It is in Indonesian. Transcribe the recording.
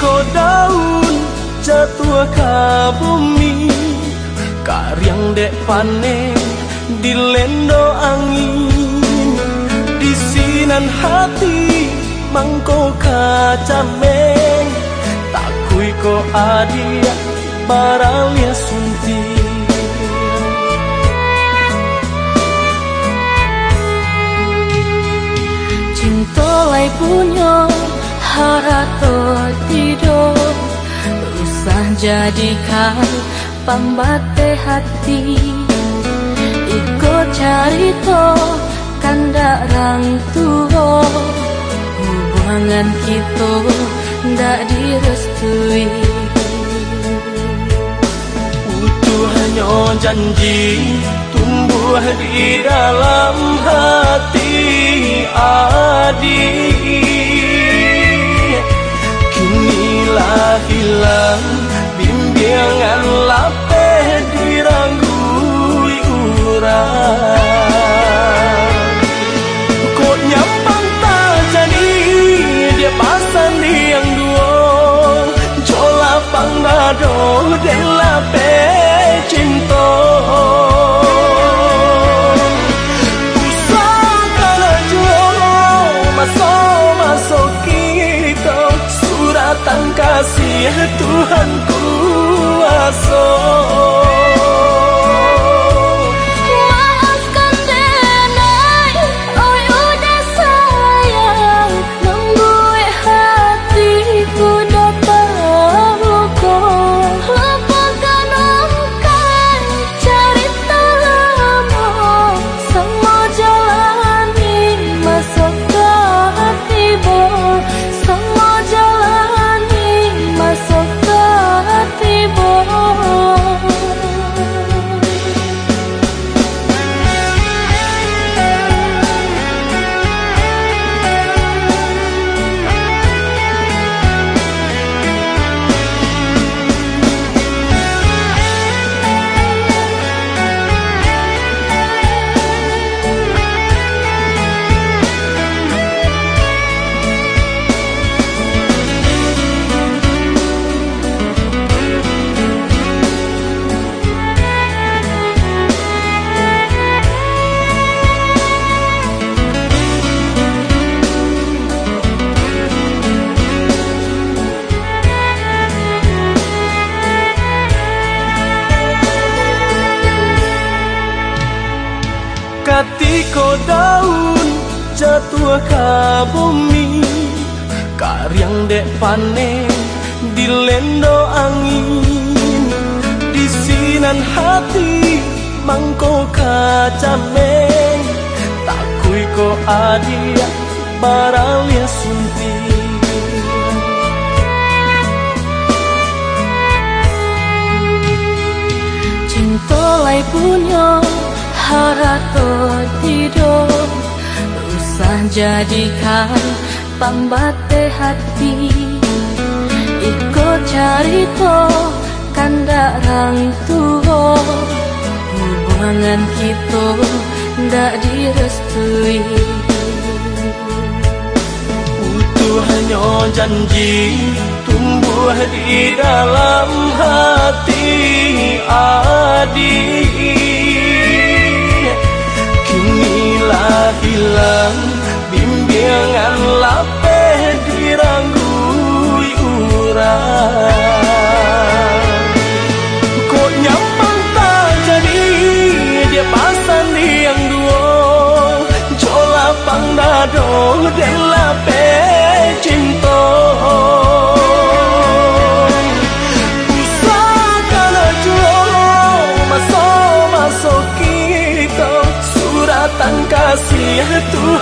Katiko daun jatuh ke bumi. Karyang dek panen di lendo angin. Di sinan hati mangko kacameng Takui ko adia baralia sunti Cinta lai punya harato Usah jadikan pambate hati. Ikut carito kanda rang tua Hubungan kita ndak direstui. Hanya janji tumbuh di dalam hati adik Inilah hilang bimbingan lapeh diranggui urang Kok nyampang tak jadi dia pasan yang dua. Jola panggado dan lapeh cinta. Kasih Tuhan Katiko daun jatuh ke bumi. Karyang dek panen di lendo angin. Di sinan hati mangko kacameng Takui ko adia baralia sunti. Cinta lai punya harato tidur Usah jadikan pambate hati. Ikut carito kanda rang tua Hubungan kita ndak direstui. Hanya janji tumbuh di dalam hati Minha aventura